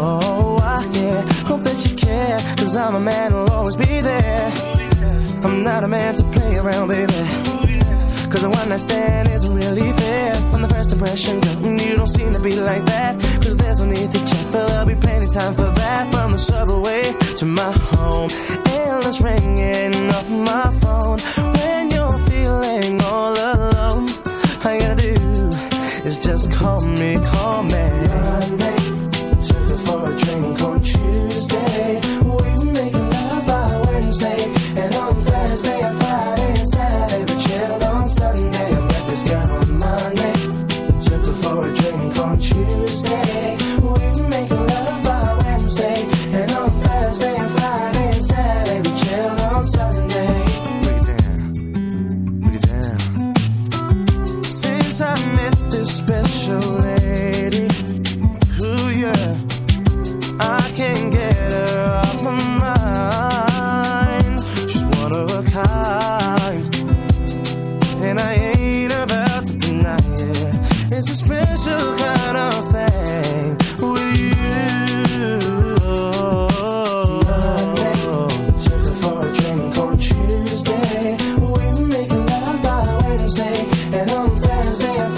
Oh, I yeah, hope that you care, cause I'm a man who'll always be there. I'm not a man to play around, baby. Cause the one night stand isn't really fair. From the first impression, girl, you don't seem to be like that. Cause there's no need to check, but there'll be plenty time for that. From the subway to my home, endless ringing off my phone. When you're feeling all alone, all you gotta do is just call me, call me single country say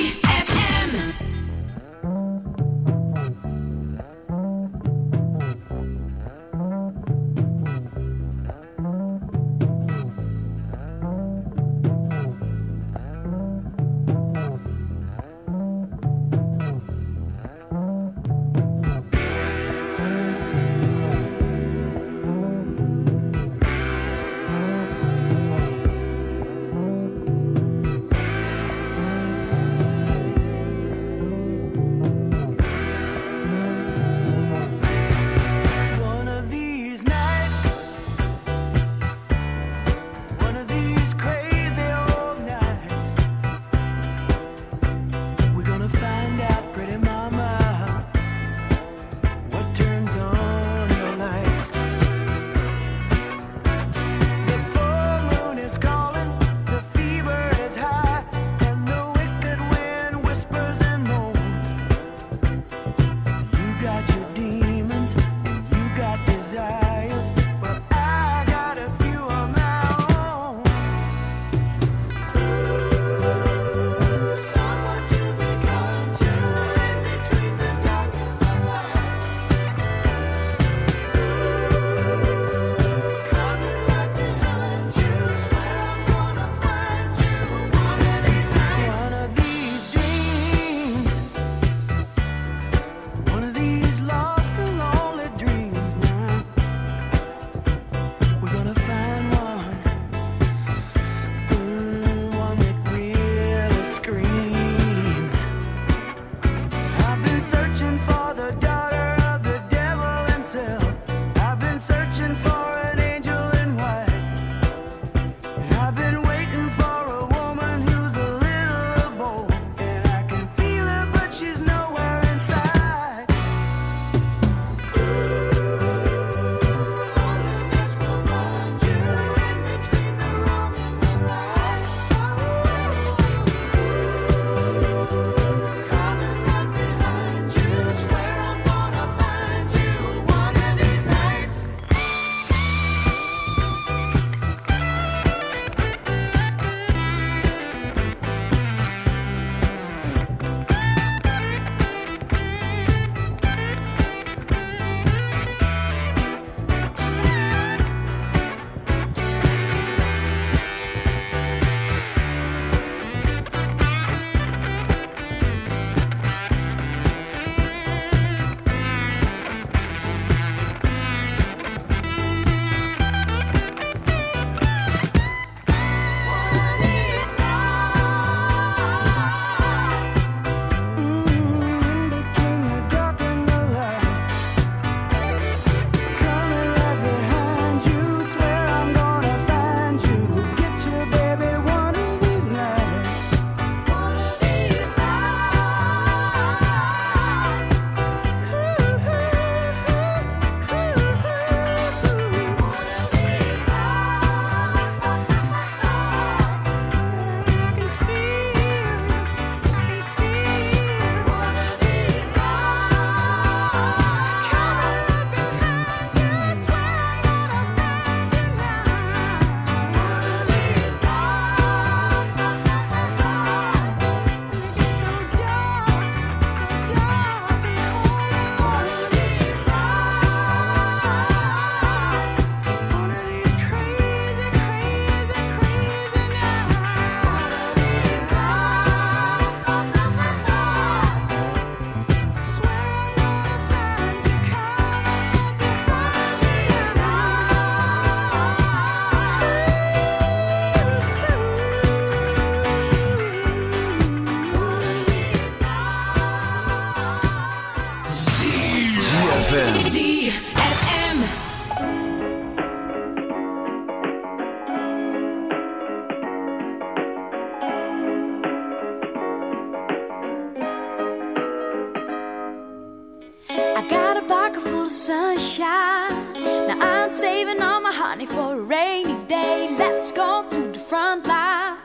I got a pocket full of sunshine. Now I'm saving all my honey for a rainy day. Let's go to the front line.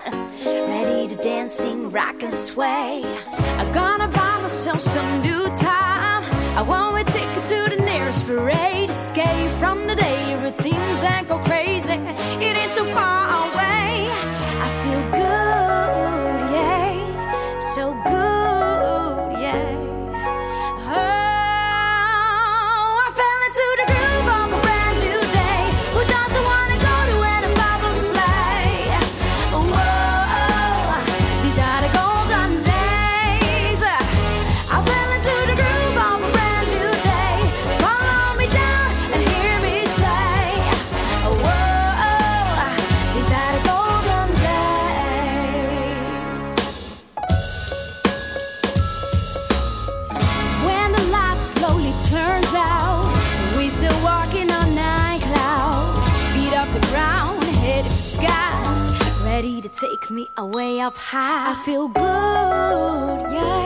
Ready to dance and rock and sway. I'm gonna buy myself some new time. I want a ticket to the nearest parade. Escape from the daily routines and go crazy. It ain't so far. up high. I feel good, yeah.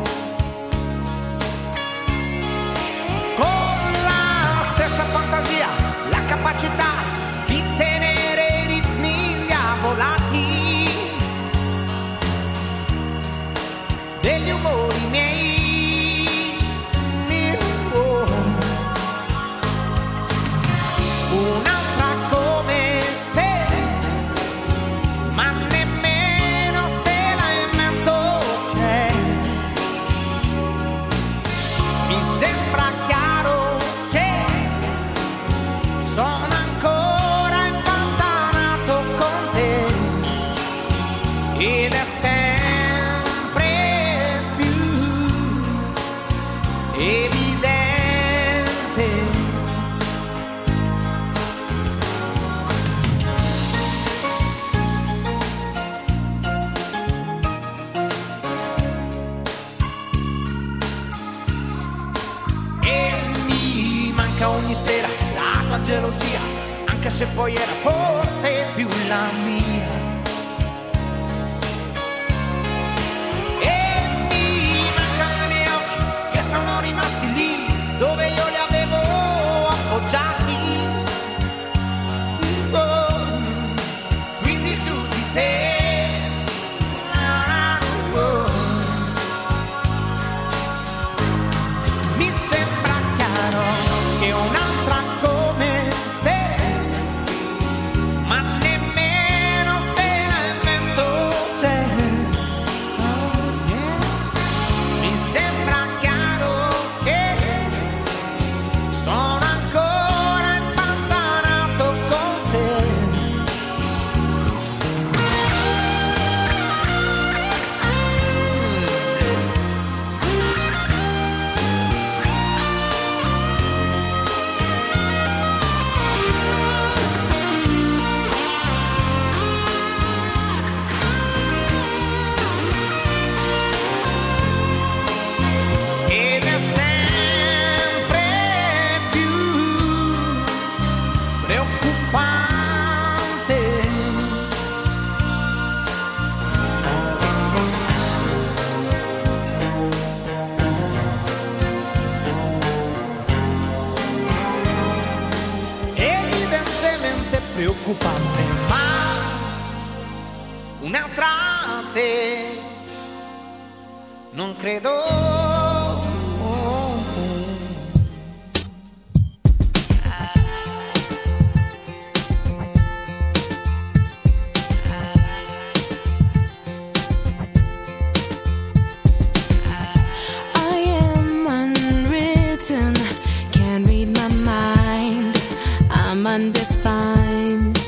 I'm undefined.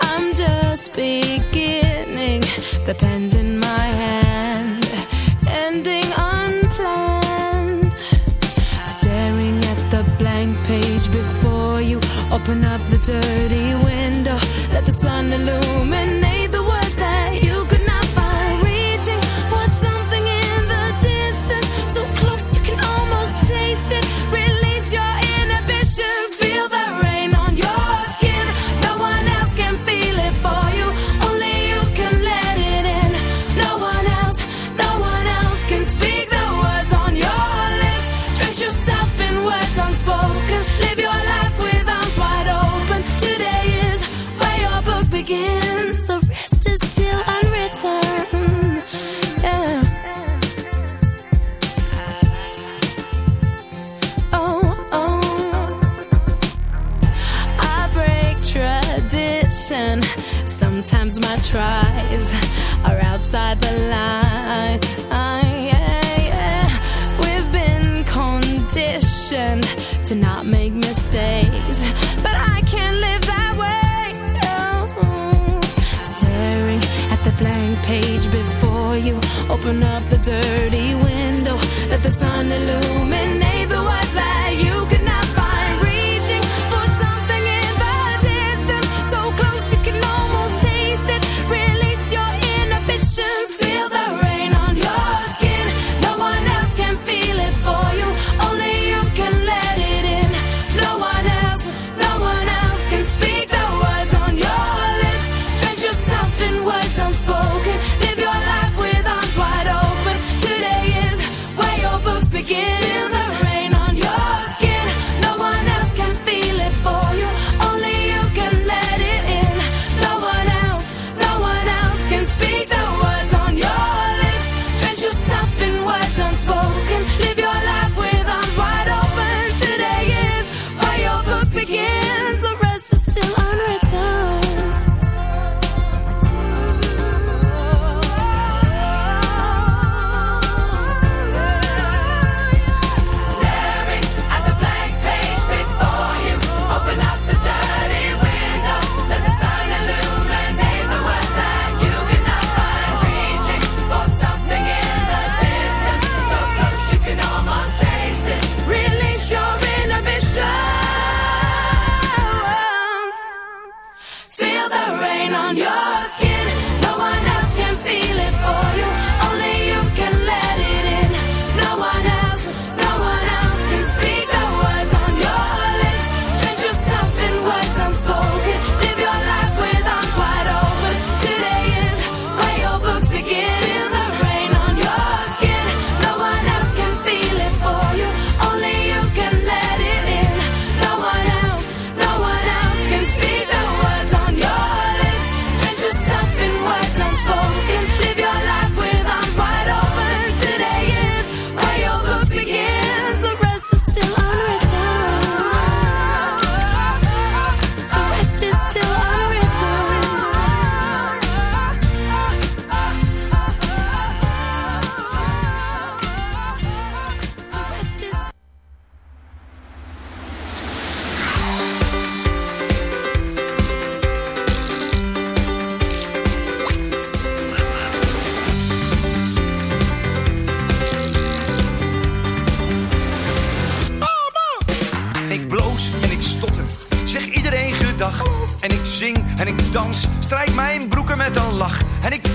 I'm just beginning, the pen's in my hand, ending unplanned. Staring at the blank page before you, open up the dirty. tries are outside the line.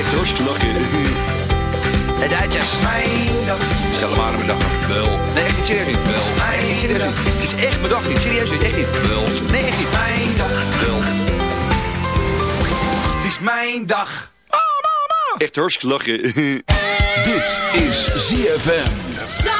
Echt hartstikke lachen. De Duitsers. Mijn dag. Stel hem aan mijn dag. Wel. Nee, echt niet serieus niet. Wel. Nee, niet serieus niet. Het is echt mijn dag niet. Serieus niet. Echt niet. Wel. Nee, echt niet. Mijn dag. Wel. Het is mijn dag. Echt hartstikke lachen. Dit is ZFM.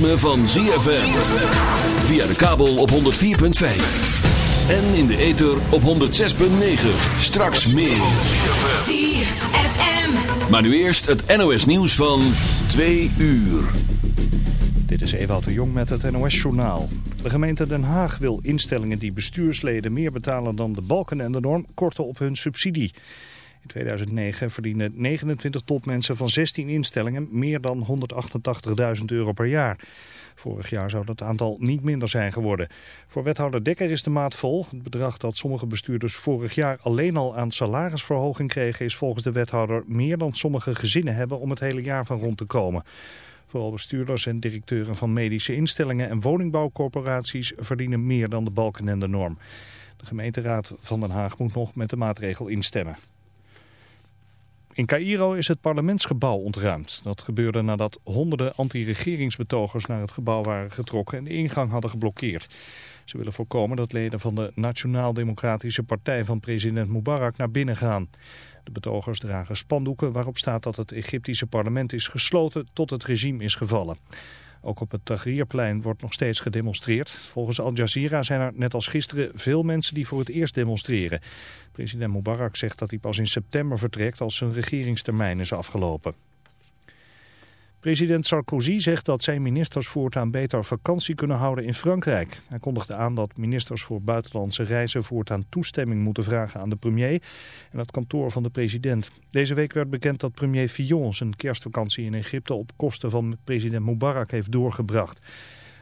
Ritme van ZFM. Via de kabel op 104.5. En in de ether op 106.9. Straks meer. ZFM. Maar nu eerst het NOS nieuws van 2 uur. Dit is Ewout de Jong met het NOS-journaal. De gemeente Den Haag wil instellingen die bestuursleden meer betalen dan de balken en de norm korten op hun subsidie. In 2009 verdienen 29 topmensen van 16 instellingen meer dan 188.000 euro per jaar. Vorig jaar zou dat aantal niet minder zijn geworden. Voor wethouder Dekker is de maat vol. Het bedrag dat sommige bestuurders vorig jaar alleen al aan salarisverhoging kregen... is volgens de wethouder meer dan sommige gezinnen hebben om het hele jaar van rond te komen. Vooral bestuurders en directeuren van medische instellingen en woningbouwcorporaties verdienen meer dan de balken en de norm. De gemeenteraad van Den Haag moet nog met de maatregel instemmen. In Cairo is het parlementsgebouw ontruimd. Dat gebeurde nadat honderden anti-regeringsbetogers naar het gebouw waren getrokken en de ingang hadden geblokkeerd. Ze willen voorkomen dat leden van de Nationaal-Democratische Partij van president Mubarak naar binnen gaan. De betogers dragen spandoeken waarop staat dat het Egyptische parlement is gesloten tot het regime is gevallen. Ook op het Tahrirplein wordt nog steeds gedemonstreerd. Volgens Al Jazeera zijn er net als gisteren veel mensen die voor het eerst demonstreren. President Mubarak zegt dat hij pas in september vertrekt als zijn regeringstermijn is afgelopen. President Sarkozy zegt dat zijn ministers voortaan beter vakantie kunnen houden in Frankrijk. Hij kondigde aan dat ministers voor buitenlandse reizen voortaan toestemming moeten vragen aan de premier en het kantoor van de president. Deze week werd bekend dat premier Fillon zijn kerstvakantie in Egypte op kosten van president Mubarak heeft doorgebracht.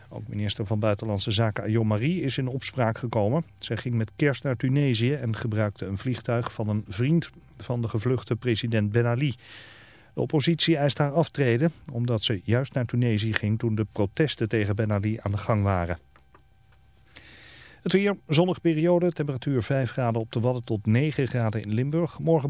Ook minister van Buitenlandse Zaken Ayon Marie is in opspraak gekomen. Zij ging met kerst naar Tunesië en gebruikte een vliegtuig van een vriend van de gevluchte president Ben Ali. De oppositie eist haar aftreden omdat ze juist naar Tunesië ging toen de protesten tegen Ben Ali aan de gang waren. Het weer, zonnige periode, temperatuur 5 graden op de Wadden tot 9 graden in Limburg. Morgen